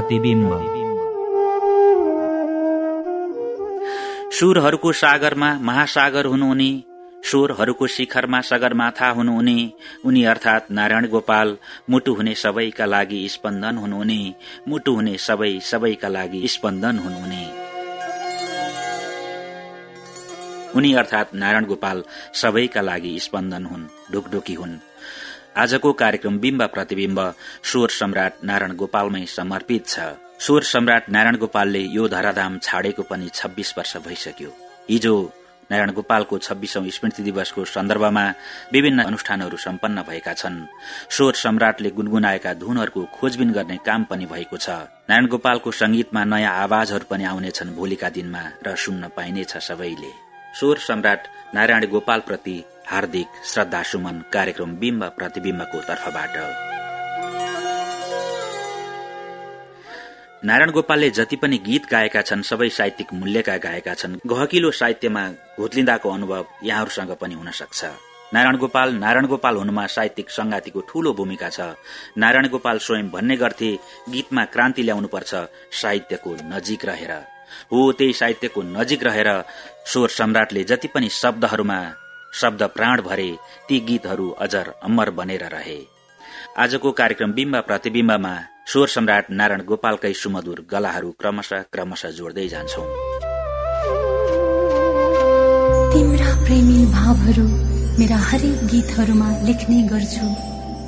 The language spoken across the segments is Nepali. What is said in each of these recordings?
बिम्ब प्रतिबिम्ब। सुरहरूको सागरमा महासागर हुनुहुने स्वरहरूको शिखरमा सगरमाथा हुनुहुने उनी अर्थात नारायण गोपाल मुटु हुने सबैका लागि स्पन्दन हुनुहुने मुटु हुने सबै सबैका लागि स्पन्दन हुनुहुने। उनी अर्थात नारायण गोपाल सबैका लागि स्पन्दन हुन् ढुकढुकी हुन्। आजको कार्यक्रम बिम्ब प्रतिविम्ब स्वर सम्राट नारायण गोपालमै समर्पित छ। स्वर सम्राट नारायण गोपालले यो धराधाम छाडेको पनि छब्बीस वर्ष भइसक्यो। हिजो नारायण गोपालको छब्बीसौं स्मृति दिवसको सन्दर्भमा विभिन्न अनुष्ठानहरू सम्पन्न भएका छन्। स्वर सम्राटले गुनगुनाएका धुनहरूको खोजबिन गर्ने काम पनि भएको छ। नारायण गोपालको संगीतमा नयाँ आवाजहरू पनि आउनेछन् भोलिका दिनमा र सुन्न पाइनेछ सबैले। स्वर सम्राट नारायण गोपाल प्रति हार्दिक श्रद्धा सुमन कार्यक्रम बिम्ब प्रतिविम्बको तर्फबाट। नारायण गोपालले जति पनि गीत गाएका छन् सबै साहित्यिक मूल्यका गाएका छन् गहकिलो साहित्यमा घोत्लिँदाको अनुभव यहाँहरूसँग पनि हुन सक्छ। नारायण गोपाल नारायण गोपाल हुनुमा साहित्यिक संगातिको ठूलो भूमिका छ। नारायण गोपाल स्वयं भन्ने गर्थे गीतमा क्रान्ति ल्याउनुपर्छ साहित्यको नजिक रहेर। हो त्यही साहित्यको नजिक रहेर स्वर सम्राटले जति पनि शब्दहरूमा शब्द प्राण भरे ती गीतहरू अजर अमर बनेर रहे। आजको कार्यक्रम बिम्ब प्रतिविम्बमा स्वर सम्राट नारायण गोपालकै सुमधुर गलाहरू क्रमशः क्रमशः जोड्दै जान्छौ। तिम्रा प्रेमी भावहरू मेरा हरेक गीतहरूमा लेख्ने गर्छु।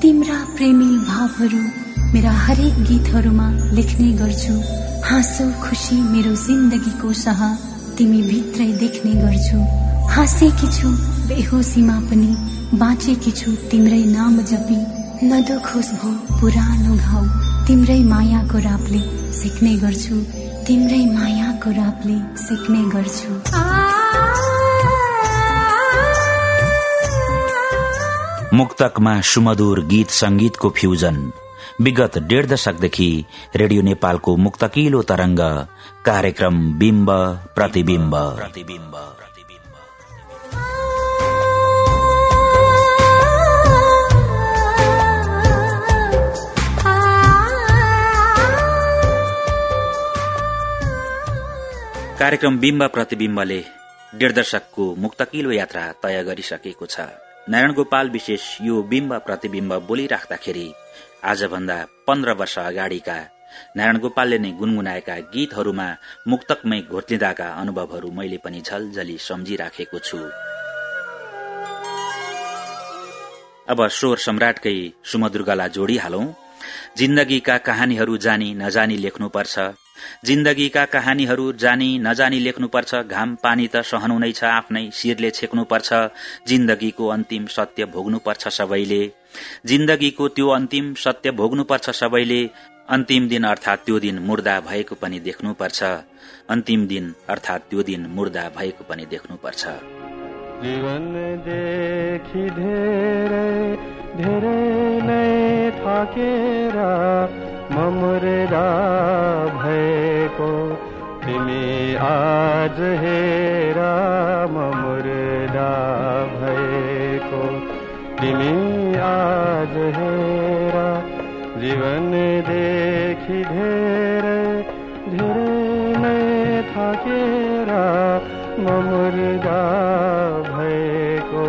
तिम्रा प्रेमी भावहरू मेरा हरेक गीतहरूमा लेख्ने गर्छु। हाँसो खुसी मेरो जिन्दगीको सह तिमी भित्रै देख्ने गर्छु। हाँसेकी छु बेहोसीमा पनि बाँचेकी छु तिम्रै नाम जपी। नदुखोस् भो पुरानो घाउ। तिम्रै मायाको रापले सिक्ने गर्छु। तिम्रै मायाको रापले सिक्ने गर्छु। मुक्तकमा सुमधुर गीत संगीतको फ्युजन। विगत डेढ दशकदेखि रेडियो नेपालको मुक्तकिलो तरंग कार्यक्रम बिम्ब प्रतिबिम्ब प्रतिबिम्ब। कार्यक्रम बिम्ब प्रतिविम्बले डेढ मुक्तकिलो यात्रा तय गरिसकेको छ। नारायण गोपाल विशेष यो बिम्ब प्रतिविम्ब बोलिराख्दाखेरि आजभन्दा पन्ध्र वर्ष अगाडिका नारायण गोपालले नै गुनगुनाएका गीतहरूमा मुक्तकमै घोट्लिँदाका अनुभवहरू मैले पनि झलझली सम्झिराखेको छु। अब स्वर सम्राटकै सुमधुर्गला जोडिहालौं। जिन्दगीका कहानीहरू जानी नजानी लेख्नुपर्छ। जिन्दगीका कहानीहरू जानी नजानी लेख्नुपर्छ घाम पानी त सहनु नै छ आफ्नै शिरले छेक्नुपर्छ जिन्दगीको अन्तिम सत्य भोग्नुपर्छ सबैले। जिन्दगीको त्यो अन्तिम सत्य भोग्नुपर्छ सबैले अन्तिम दिन अर्थात त्यो दिन मुर्दा भएको पनि देख्नुपर्छ। अन्तिम दिन अर्थात त्यो दिन मुर्दा भएको पनि देख्नुपर्छ। जीवन देखि धेरै धेरै नै थाकेर ममुर्दा भएको तिमी आज हेरा ममुर्दा भएको तिमी आज हेरा देखि धेरै धेरै नै थाकेर ममुर्दा भएको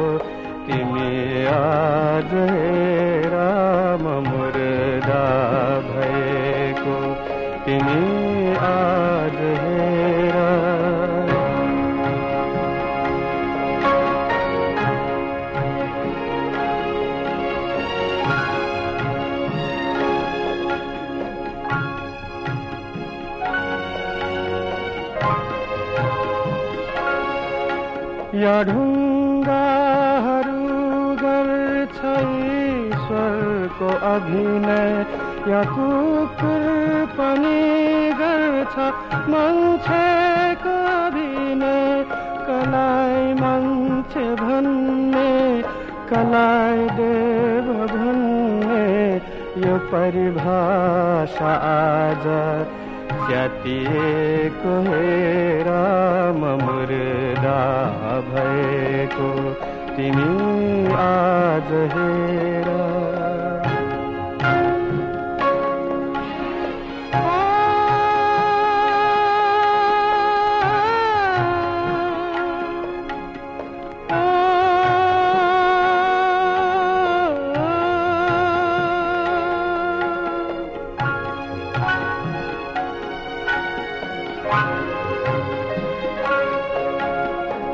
तिमी आज हेरा अभिनय या कुकुर पनि गर्छ मान्छेको अभिनय कलाई मान्छे भन्ने कलाई देव भन्ने यो परिभाषा आज च्यातिएको हेर मुर्दा भएको। तिमी आज हेर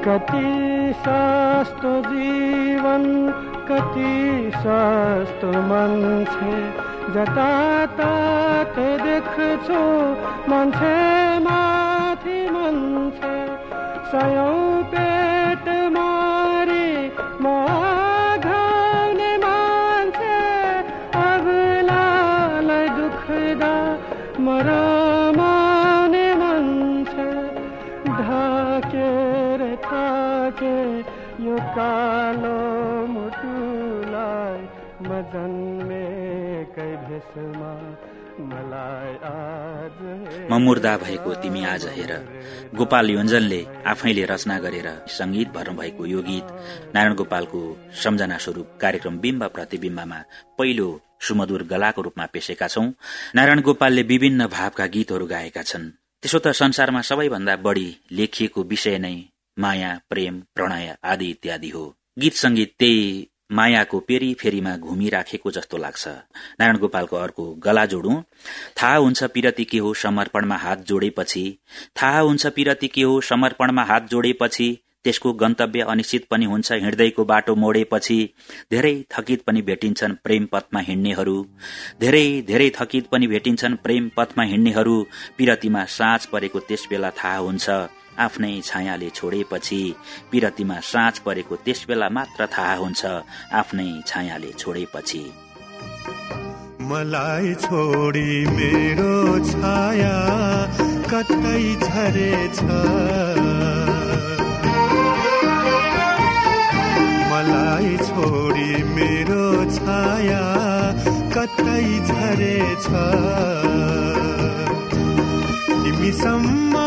कति सस्तो जीवन कति सस्तो मान्छे। जतातत देख्छु मान्छे माथि मान्छे। सयौँ पेट म मुर्दा भएको तिमी आज हेर। गोपाल योन्जनले आफैले रचना गरेर संगीत भर्नुभएको यो गीत नारायण गोपालको सम्झना स्वरूप कार्यक्रम बिम्ब प्रतिविम्बमा पहिलो सुमधुर गलाको रूपमा पेशेका छौं। नारायण गोपालले विभिन्न भावका गीतहरू गाएका छन्। त्यसो त संसारमा सबैभन्दा बढ़ी लेखिएको विषय नै माया प्रेम प्रणय आदि इत्यादि हो। गीत संगीत त्यही मायाको पेरी फेरीमा घुमिराखेको जस्तो लाग्छ। नारायण गोपालको अर्को गला जोडौं। थाहा हुन्छ पिरती के हो समर्पणमा हात जोडेपछि। थाहा हुन्छ पिरती के हो समर्पणमा हात जोडेपछि। त्यसको गन्तव्य अनिश्चित पनि हुन्छ हिँड्दैको बाटो मोडेपछि। धेरै थकित पनि भेटिन्छन् प्रेम पथमा हिँड्नेहरू। धेरै धेरै थकित पनि भेटिन्छन् प्रेम पथमा हिँड्नेहरू। पिरतीमा साँझ परेको त्यस बेला थाहा हुन्छ। आफ्नै छायाले छोडेपछि पिरतीमा साँझ परेको त्यस बेला मात्र थाहा हुन्छ आफ्नै छायाले छोडेपछि। मलाई छोडी मेरो छाया कतै झरेछ। मलाई छोडी मेरो छाया कतै झरेछ। तिमीसम्म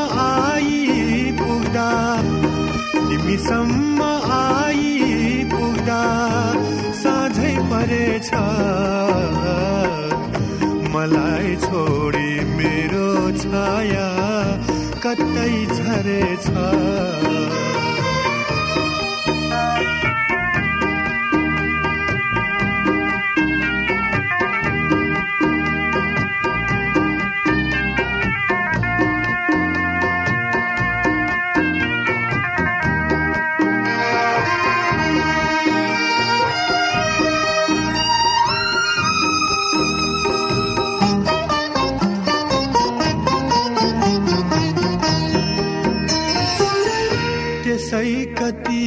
तिमीसम्म आइपुग्दा साझै परेछ। मलाई छोडी मेरो छाया कतै झरेछ।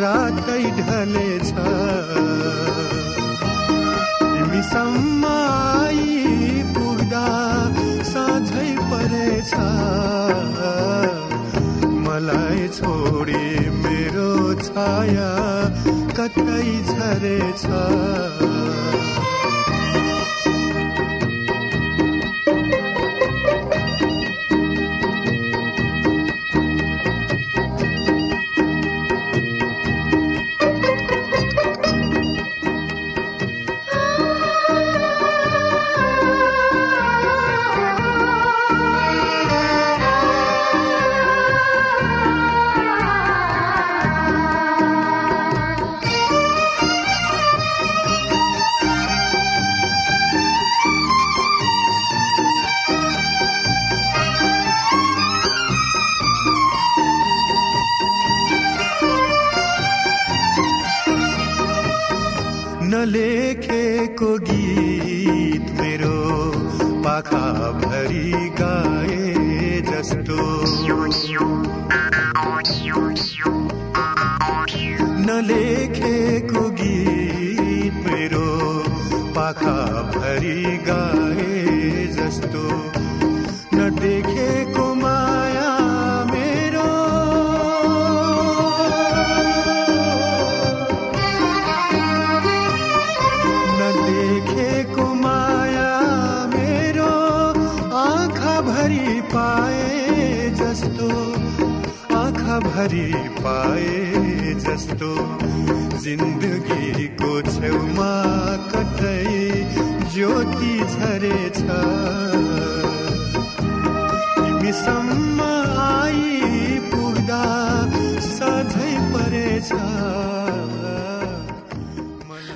रातै ढलेछ। तिमीसम्म पुग्दा साँझै परेछ। मलाई छोडी मेरो छाया कतै झरेछ। भरि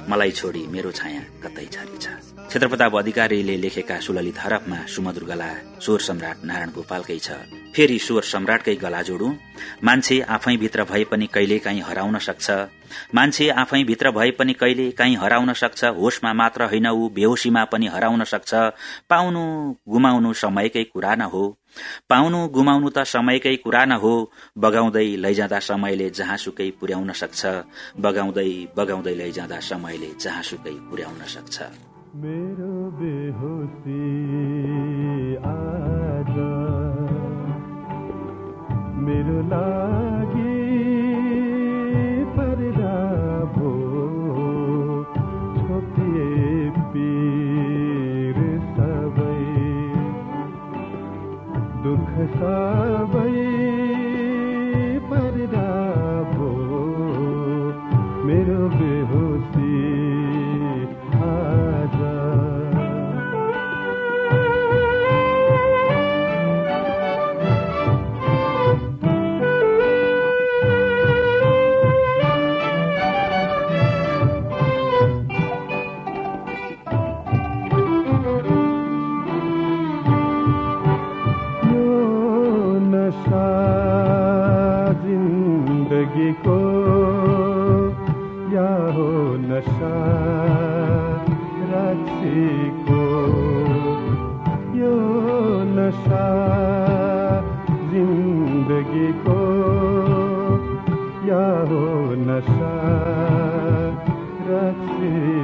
मलाई छोडी मेरो छाया कतै छरेछ क्षेत्रप्रताप अधिकारीले लेखेका सुललित हरफमा सुमधुर गला स्वर सम्राट नारायण गोपालकै छ। फेरि स्वर सम्राटकै गला जोडु। मान्छे आफै भित्र भए पनि कहिले काहीँ हराउन सक्छ। मान्छे आफै भित्र भए पनि कहिले काहीँ हराउन सक्छ। होसमा मात्र होइन ऊ बेहोसीमा पनि हराउन सक्छ। पाउनु गुमाउनु समयकै कुरा न हो। पाउनु गुमाउनु त समयकै कुरा न हो। बगाउँदै लैजाँदा समयले जहाँसुकै पुर्याउन सक्छ। बगाउँदै बगाउँदै लैजाँदा समयले जहाँसुकै पुर्याउन सक्छ। मेरो बेहोसी आज मेरो लागि नशा जिन्दगीको या हो नशा रक्सीको यो नशा जिन्दगीको या हो नशा रक्सीको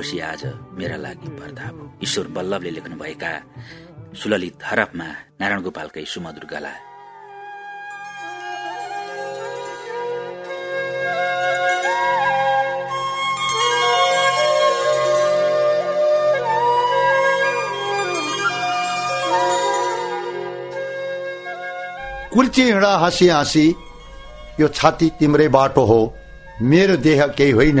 बेहोसी आज मेरा लागि पर्दा ईश्वर बल्लभले लेख्नुभएका सुललित हरफमा नारायण गोपालकै सुमधुर गला। कुल्ची हिँडा हाँसी हाँसी यो छाती तिम्रै बाटो हो मेरो देह केही होइन।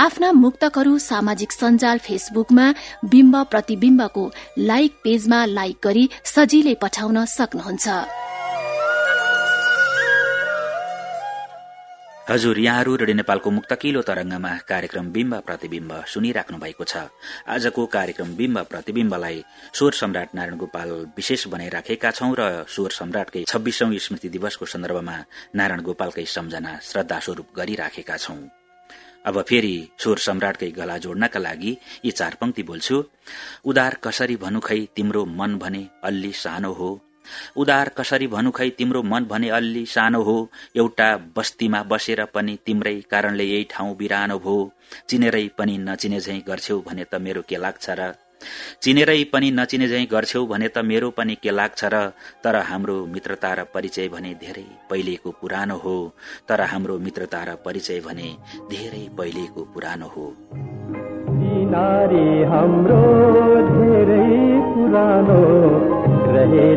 आफ्ना मुक्तकहरू सामाजिक सञ्जाल फेसबुकमा बिम्ब प्रतिविम्बको लाइक पेजमा लाइक गरी सजिलै पठाउन सक्नुहुन्छ। हजुर यहाँहरू रेडियो नेपालको मुक्तकिलो तरंगमा कार्यक्रम बिम्ब प्रतिविम्ब सुनिराख्नु भएको छ। आजको कार्यक्रम बिम्ब प्रतिविम्बलाई स्वर सम्राट नारायण गोपाल विशेष बनाइराखेका छौं र स्वर सम्राटकै छब्बीसौं स्मृति दिवसको सन्दर्भमा नारायण गोपालकै सम्झना श्रद्धास्वरूप गरिराखेका छौं। अब फेरि स्वर सम्राटकै गला जोड्नका लागि यी चार पंक्ति बोल्छु। उदार कसरी भनु खै तिम्रो मन भने अल्ली सानो हो? उदार कसरी भनु खै तिम्रो मन भने अल्ली सानो हो? एउटा बस्तीमा बसेर पनि तिम्रै कारणले यही ठाउँ बिरानो भो। चिनेरै पनि नचिने झै गर्छौ भने त मेरो के लाग्छ र? चिनेरै पनि नचिने झै गर्छौ भने त मेरो पनि के लाग्छ र? तर हाम्रो मित्रता र परिचय भने धेरै पहिलेको पुरानो हो। तर हाम्रो मित्रता र परिचय भने धेरै पहिलेको पुरानो हो। धेरै पुरानो रहे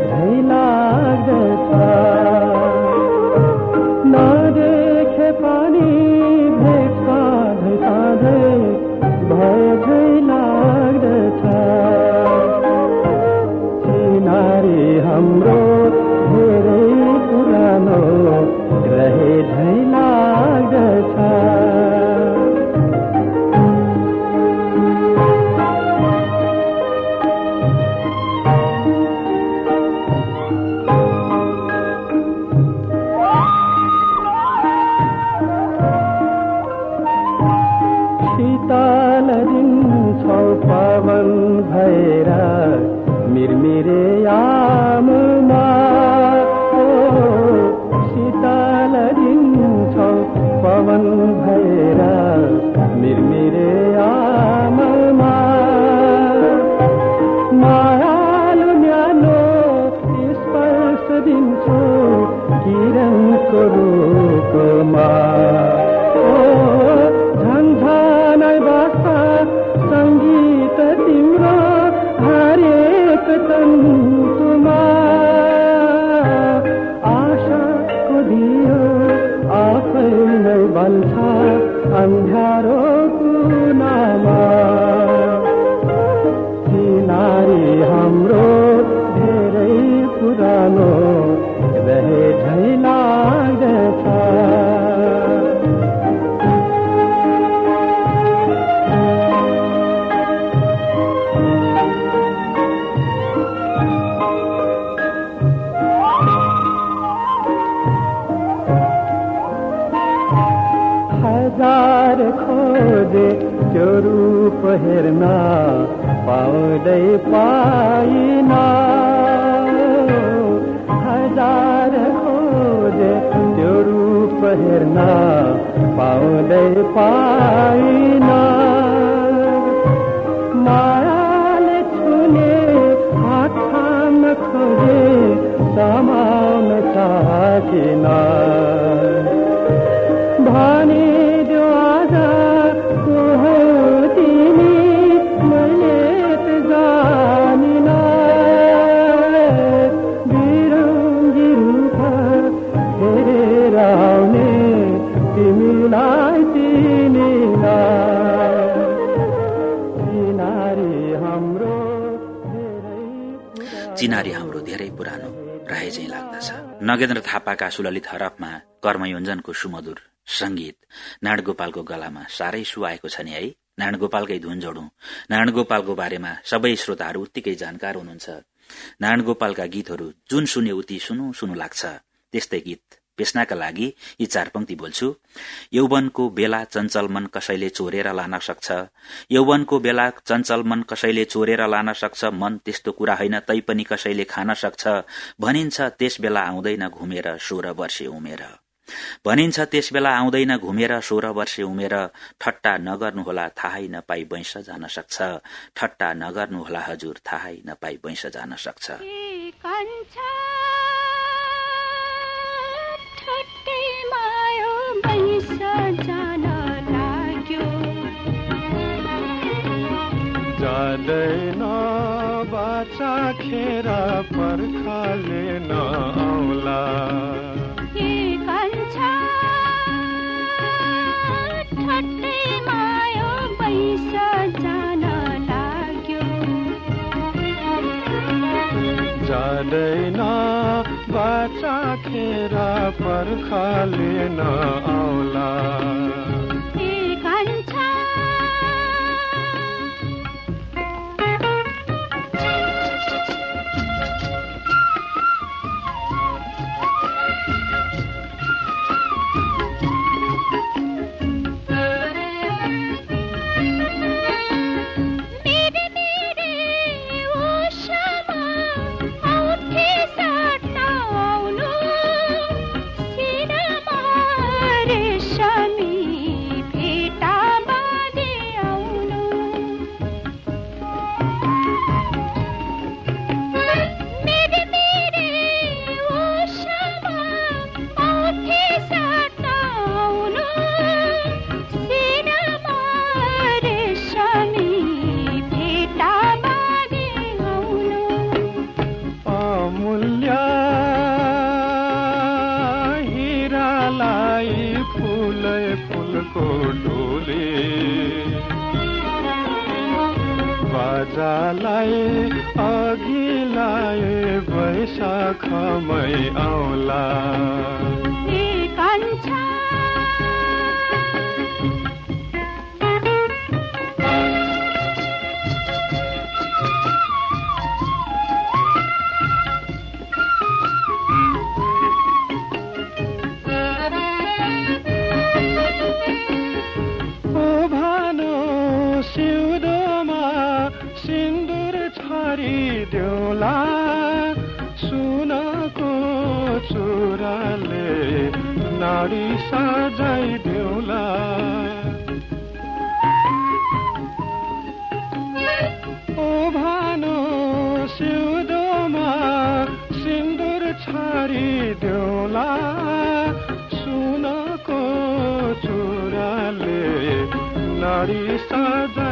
खोजे त्यो रूप हेर्न पाउँदै पाइन। हजार खोजे त्यो रूप हेर्न पाउँदै पाइन। मायाले छुने थाम्न खोजे समाउन सकिन। भनिदेऊ नगेन्द्र थापाका सुललित हरफमा कर्मयोञ्जनको सुमधुर संगीत नारायण गोपालको गलामा साह्रै सुहाएको छ नि है? नारायण गोपालकै धुन जोडौं। नारायण गोपालको बारेमा सबै श्रोताहरू उत्तिकै जानकार हुनुहुन्छ। नारायण गोपालका गीतहरू जुन सुने उति सुनु सुनु लाग्छ। त्यस्तै गीत। पेस्नाका लागि यी चार पंक्ति बोल्छु। यौवनको बेला चञ्चल मन कसैले चोरेर लान सक्छ। यौवनको बेला चञ्चल मन कसैले चोरेर लान सक्छ। मन त्यस्तो कुरा होइन तैपनि कसैले खान सक्छ। भनिन्छ त्यस बेला आउँदैन घुमेर सोह्र वर्षे उमेर। भनिन्छ त्यस बेला आउँदैन घुमेर सोह्र वर्षे उमेर। ठट्टा नगर्नुहोला थाहै नपाई बैंस जान सक्छ। ठट्टा नगर्नुहोला हजुर थाहै नपाई बैंस जान सक्छ। जाँदैन बाचा खेर पर्खाले नआउला जाँदैन बाचा खेर पर्खाले नआउला खेर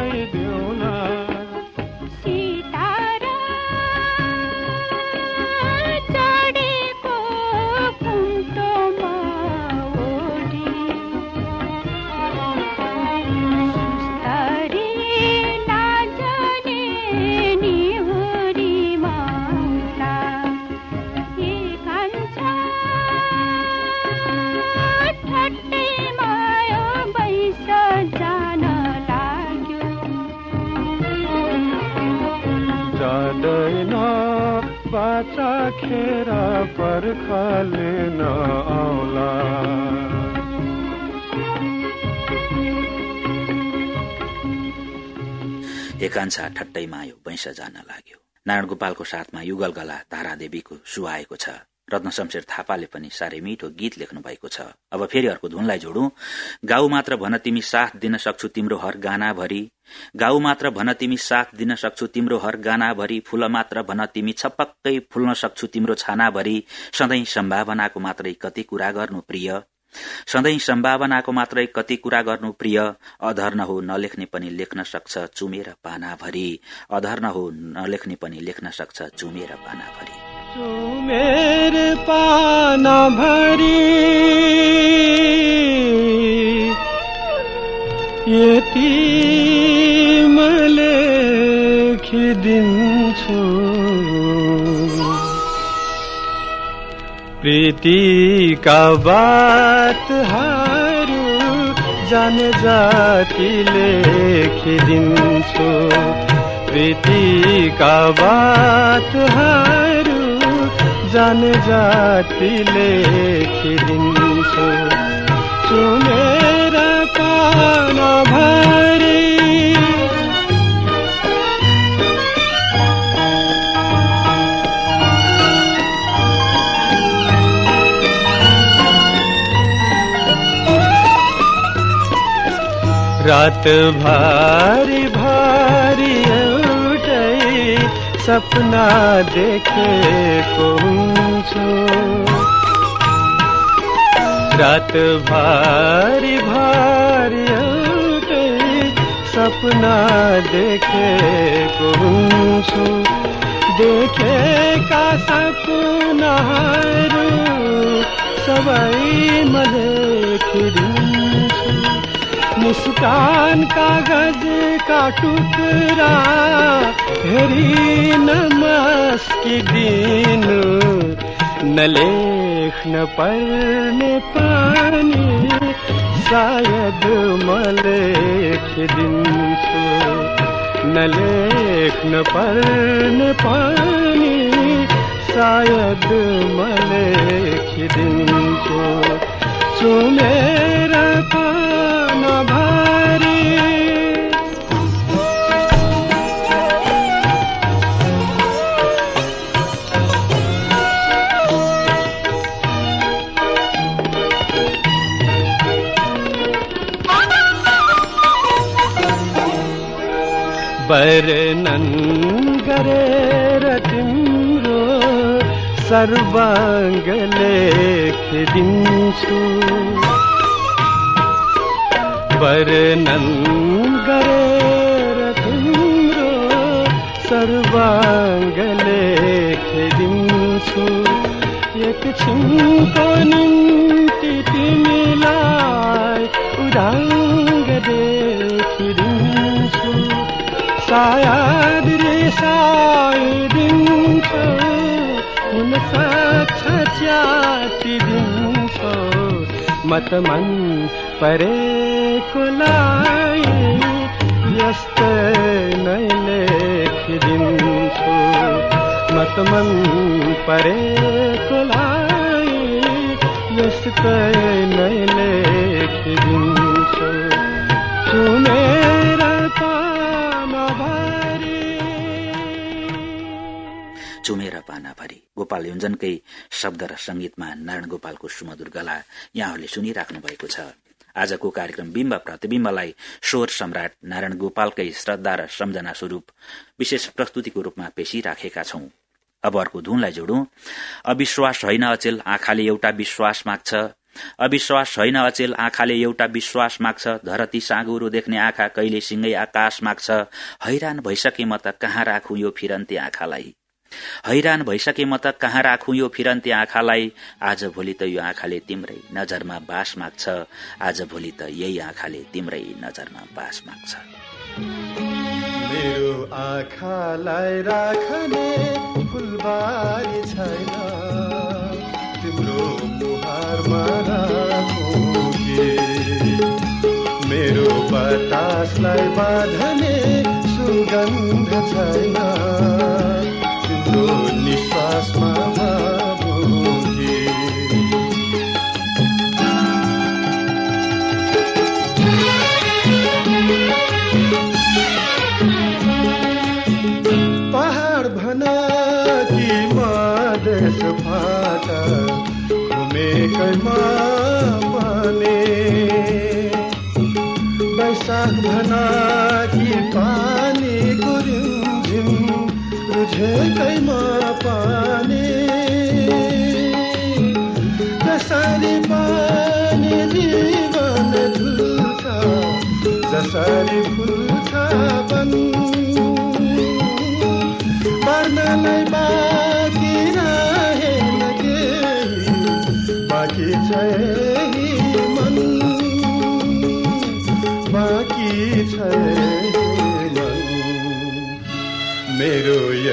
एकांशा ठट्टै मायो बैंस जान लाग्यो। नारायण गोपालको साथमा युगल गला तारादेवीको सुहाएको छ। रत्न शमशेर थापाले पनि साह्रै मिठो गीत लेख्नु भएको छ। अब फेरि अर्को धुनलाई जोडौं। गाउँ मात्र भन तिमी साथ दिन सक्छु तिम्रो हर गाना भरि गाउँ मात्र भन तिमी साथ दिन सक्छु तिम्रो हर गाना भरि फूल मात्र भन तिमी छपक्कै फुल्न सक्छु तिम्रो छाना भरि सधैँ सम्भावनाको मात्रै कति कुरा गर्नु प्रिय। सधैँ सम्भावनाको मात्रै कति कुरा गर्नु प्रिय। अधर्न हो नलेख्ने पनि लेख्न सक्छ चुमेर पाना भरि अधर्न हो नलेख्ने पनि लेख्न सक्छ चुमेर पाना भरि चुमेर पाना भरि। यति लेखिदिन्छु प्रीतिका बातहरू जान जाति लेखिदिन्छु प्रीतिका बातहरू जाने जाति लेखिदिन्छु चुमेर पान भरी रात भारी भारी सपना देखेको हुन्छु रात भारी भारी एउटै सपना देखेको हुन्छु देखेका सपनाहरू सबै लेखिदिन्छु मुस्कान कागज का टुकरा हेरी नमस्किदिनु नलेख्न पर्ने पानी सायद म लेखिदिन्छु नलेख्न पर्ने पानी सायद म लेखिदिन्छु सुमेर पान वर्णन गरेर तिम्रो सर्वाङ्ग लेखिदिन्छु वर्णन गरेर तिम्रो सर्वाङ्ग लेखिदिन्छु एकछिनको निम्ति तिमीलाई उदाङ्ग देखिदिन्छु सायद रिसाइदिन्छ हुन सक्छ च्यातिदिन्छ म त मन यस्तै नै लेखिदिन्छु म त मन नै लेखिदिन्छु सुनेर चुमेर पानाभरि गोपाल योजनकै शब्द र संगीतमा नारायण गोपालको सुमधुर गला यहाँहरूले सुनिराख्नु भएको छ। आजको कार्यक्रम बिम्ब प्रतिविम्बलाई स्वर सम्राट नारायण गोपालकै श्रद्धा र सम्झना स्वरूप विशेष प्रस्तुतिको रूपमा पेशिराखेका छौं। अब अर्को धुनलाई जोडौं। अविश्वास होइन अचेल आँखाले एउटा विश्वास माग्छ। अविश्वास होइन अचेल आँखाले एउटा विश्वास माग्छ। धरती साँगुरो देख्ने आँखा कहिले सिंगै आकाश माग्छ। हैरान भइसके म त कहाँ राखु यो फिरन्ती आँखालाई? हैरान भइसके म त कहाँ राखु यो फिरन्ती आँखालाई? आज भोलि त यो आँखाले तिम्रै नजरमा बास माग्छ। आज भोलि त यही आँखाले तिम्रै नजरमा बास माग्छ। मेरो मेरो बतासलाई बाँध्ने सुगन्ध छैन। पाने वैशाख भना कि पानी गुरिम रुझेकैमा पानी जसरी पानी जीवन झुल्छ जसरी फुल्छ वन पर्नलाई बाँकी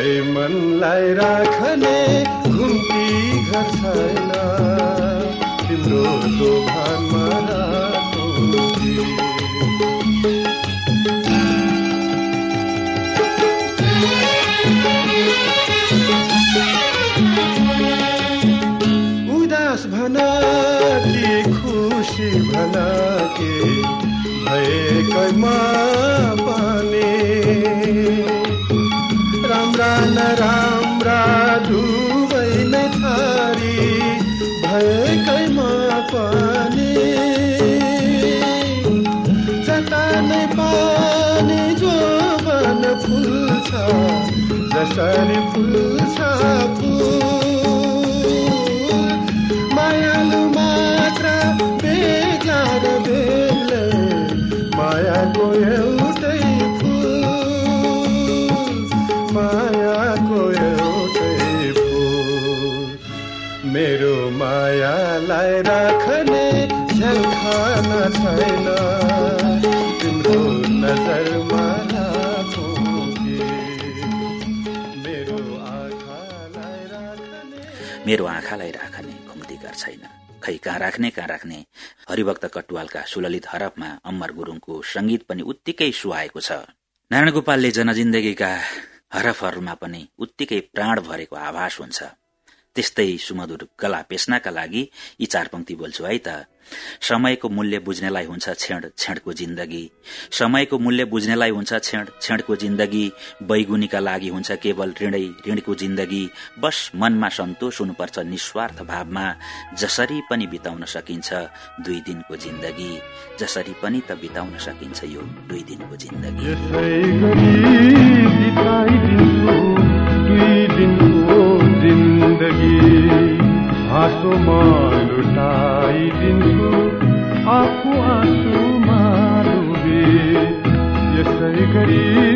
यही मनलाई राख्ने घुम्ती घर छैन तिम्रो दोभानमा राखौँ कि। दुस भना कि खुसी भना के भएकैमा पाने राम्रा नराम्रा दुवै नै थारी भएकैमा पानी। जता नै पानी जो बन फुल्छ जसरी फुल्छ मेरो आँखालाई राख्ने घुम्तीकार छैन। खै कहाँ राख्ने कहाँ राख्ने? हरिभक्त कटुवालका सुललित हरफमा अम्मर गुरूङको संगीत पनि उत्तिकै सुहाएको छ। नारायण गोपालले जनजिन्दगीका हरफहरूमा पनि उत्तिकै प्राण भरेको आभास हुन्छ। त्यस्तै सुमधुर गला पेस्नका लागि यी चार पंक्ति बोल्छु है त। समयको मूल्य बुझ्नेलाई हुन्छ छेड छेडको जिन्दगी। समयको मूल्य बुझ्नेलाई हुन्छ छेड छेडको जिन्दगी। बैगुनीका लागि हुन्छ केवल ऋणै ऋणको जिन्दगी। बस मनमा सन्तोष हुनुपर्छ निस्वार्थ भावमा। जसरी पनि बिताउन सकिन्छ दुई दिनको जिन्दगी। जसरी पनि त बिताउन सकिन्छ यो दुई दिनको जिन्दगी। आँसुमा डुबे यसै गरी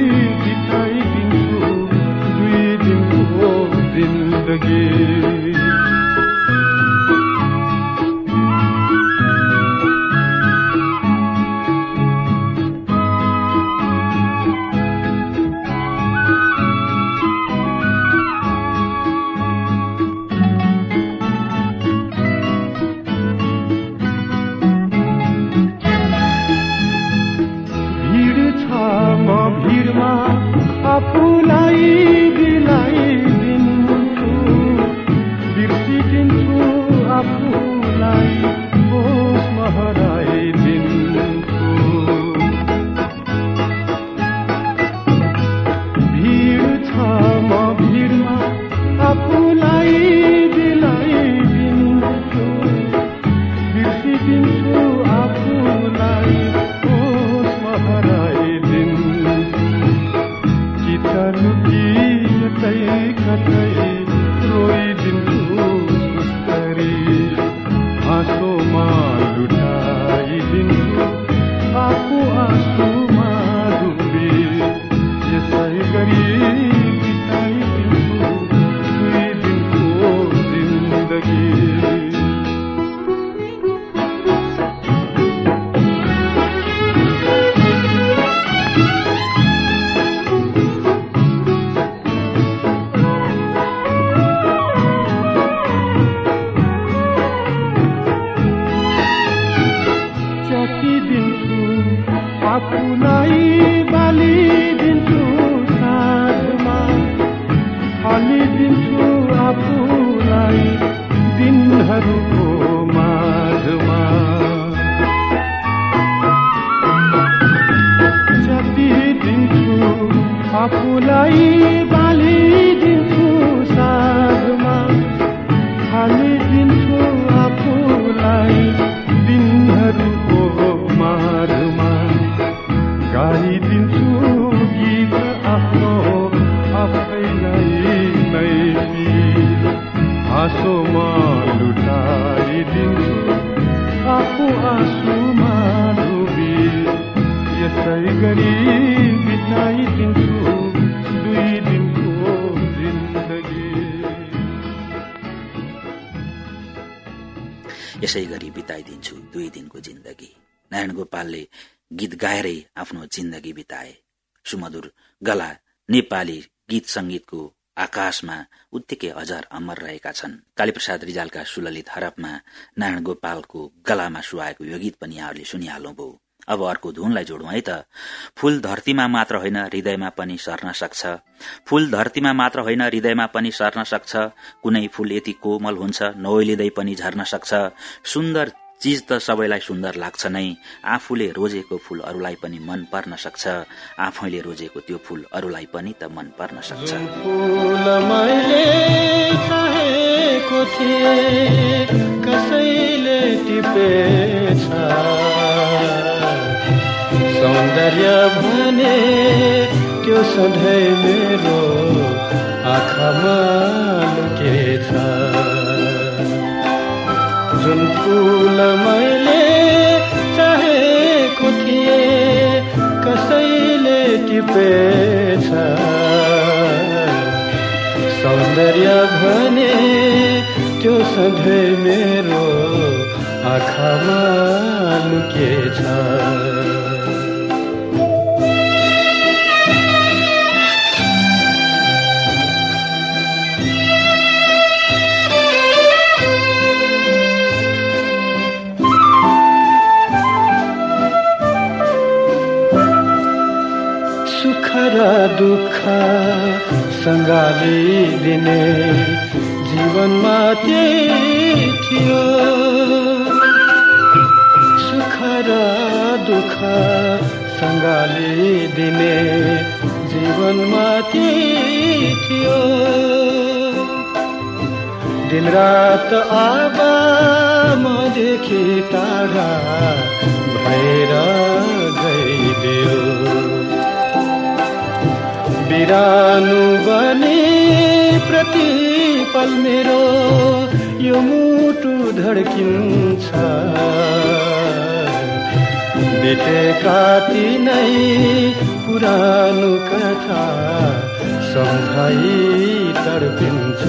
यसै गरी बिताइदिन्छु दुई दिनको जिन्दगी। नारायण गोपालले गीत गाएरै आफ्नो जिन्दगी बिताए। सुमधुर गला नेपाली गीत संगीतको आकाशमा उत्तिकै अजर अमर रहेका छन्। कालीप्रसाद रिजालका सुललित हरफमा नारायण गोपालको गलामा सुहाएको यो गीत पनि यहाँहरूले सुनिहाल्नुभयो अब अर्को धुनलाई जोडौं है त। फूल धरतीमा मात्र होइन हृदयमा पनि सर्न सक्छ। फूल धरतीमा मात्र होइन हृदयमा पनि सर्न सक्छ। कुनै फूल यति कोमल हुन्छ नोइलिँदै पनि झर्न सक्छ। सुन्दर चीज त सबैलाई सुन्दर लाग्छ नै। आफूले रोजेको फूल अरूलाई पनि मन पर्न सक्छ। आफैले रोजेको त्यो फूल अरूलाई पनि त मन पर्न सक्छ। सौन्दर्य भने त्यो सधैँ मेरो आँखामा लुकेछ। जुन फुल मैले चाहेको थिएँ कसैले टिपेछ। सौन्दर्य भने त्यो सधैँ मेरो आँखामा लुकेछ। दुःख दिने जीवनमा त्यही थियो। सुख र दुःख दिने जीवनमा त्यही थियो। दिनरात देखि टाढा भएर गइदियो बिरानु बने प्रतिपल मेरो यो मुटु धड्किन्छ। बितेका नै पुरानो कथा सम्झाइ तर्पिन्छ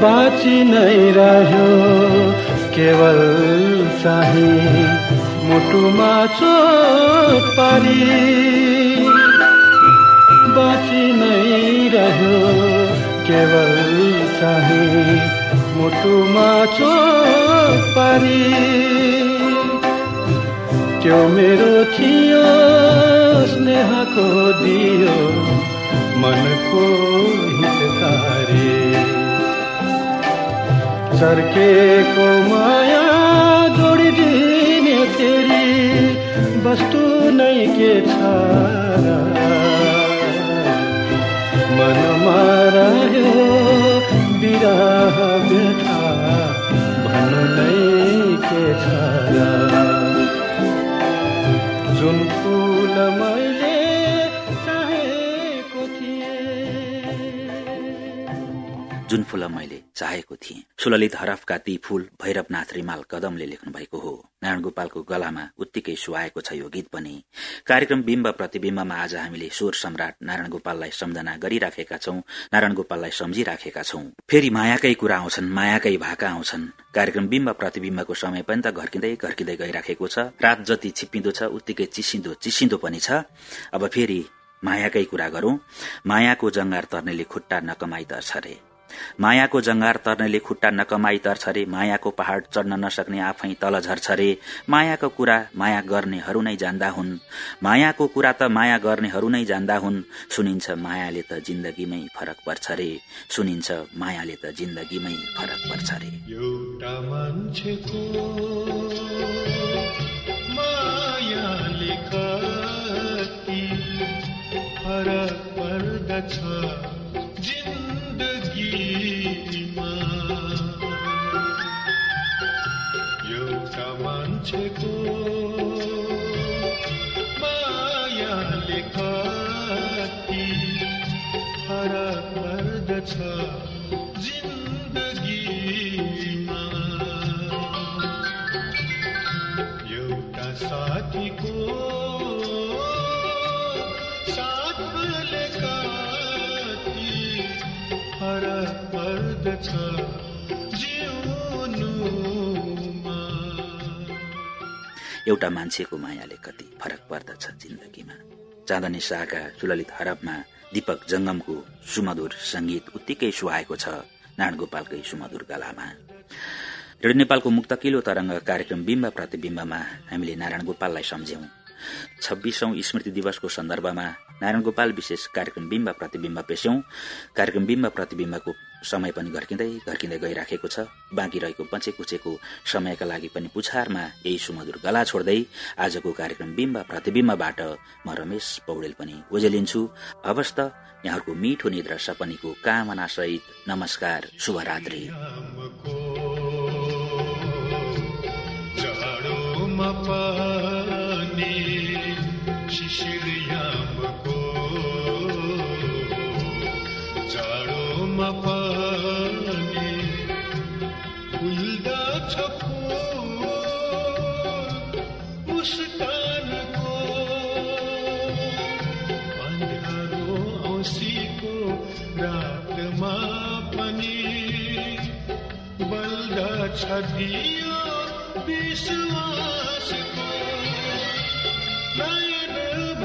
बाँची नै रह्यो। केवल चाहिँ मुटुमा चोट पारी। बाँची नै रह्यो। केवल चाहिँ मुटुमा चोट पारी। त्यो मेरो थियो स्नेहको दियो। मनको हितकारी। सर्केको माया जोडिदिने तेरी वस्तु नै के छ? मनमा रह्यो बिरह बेथा भन्नु नै के छ? जुन फुलमा जुन फूल मैले चाहेको थिएँ। सुललित हरफका ती फूल भैरवनाथ रिमाल कदमले लेख्नु भएको हो। नारायण गोपालको गलामा उत्तिकै सुहाएको छ यो गीत पनि। कार्यक्रम बिम्ब प्रतिविम्बमा आज हामीले स्वर सम्राट नारायण गोपाललाई सम्झना गरिराखेका छौं नारायण गोपाललाई सम्झिराखेका छौं। फेरि मायाकै कुरा आउँछन् मायाकै भाका आउँछन्। कार्यक्रम बिम्ब प्रतिविम्बको समय पनि त घर्किँदै घर्किँदै गइराखेको छ। रात जति छिप्पिँदो छ उत्तिकै चिसिन्दो चिसिन्दो पनि छ। अब फेरि मायाकै कुरा गरौं। मायाको जंगार तर्नेले खुट्टा नकमाई दर्छ रे। मायाको जंगार तर्नेले खुट्टा नकमाई तर्छ रे मायाको पहाड़ चढ्न नसक्ने आफै तल झर्छ रे मायाको कुरा माया गर्नेहरू नै जान्दा हुन्। मायाको कुरा त माया गर्नेहरू नै जान्दा हुन्। सुनिन्छ मायाले त जिन्दगीमै फरक पर्छ रे सुनिन्छ मायाले त जिन्दगीमै फरक पर्छ रे फरक पर्दछ। मान्छेको मायाले कति फरक पर्दछ जिन्दगीमा। एउटा साथीको साथले कति फरक पर्दछ। एउटा मान्छेको मायाले कति फरक पर्दछ जिन्दगीमा। चाँदनी शाहका सुललित हरबमा दीपक जंगमको सुमधुर संगीत उत्तिकै सुहाएको छ नारायण गोपालकै सुमधुर गलामा। रेडियो नेपालको मुक्तकिलो तरंग कार्यक्रम बिम्ब प्रतिविम्बमा हामीले नारायण गोपाललाई सम्झ्यौं। छब्बीसौं स्मृति दिवसको सन्दर्भमा नारायण गोपाल विशेष कार्यक्रम बिम्ब प्रतिविम्ब पेस्यौं। कार्यक्रम बिम्ब प्रतिविम्बको समय पनि घर्किँदै घर्किँदै गइराखेको छ। बाँकी रहेको पचे कुचेको समयका लागि पनि पुछारमा यही सुमधुर गला छोड्दै आजको कार्यक्रम बिम्ब प्रतिविम्बबाट म रमेश पौडेल पनि ओजेलिन्छु। अवस्त यहाँहरूको मिठो निद्रा सपनीको कामना सहित नमस्कार शुभरात्री। शिशिर यामको जाडोमा पनि फुल्दछ मुस्कानको। अन्धारो औँसीको रातमा पनि बल्दछ दियो विश्वासको।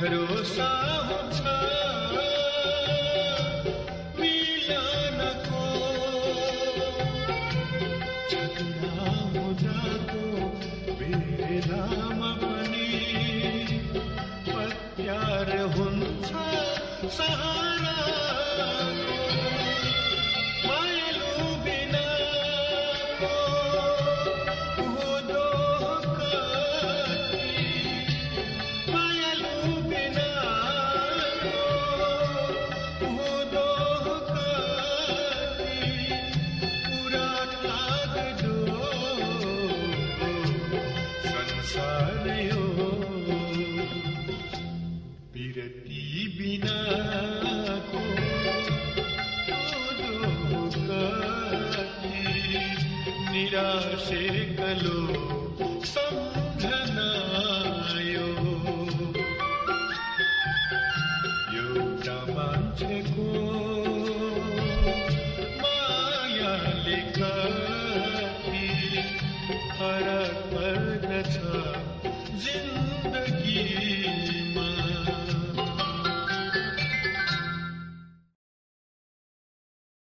भरोसा हुन्छ कलो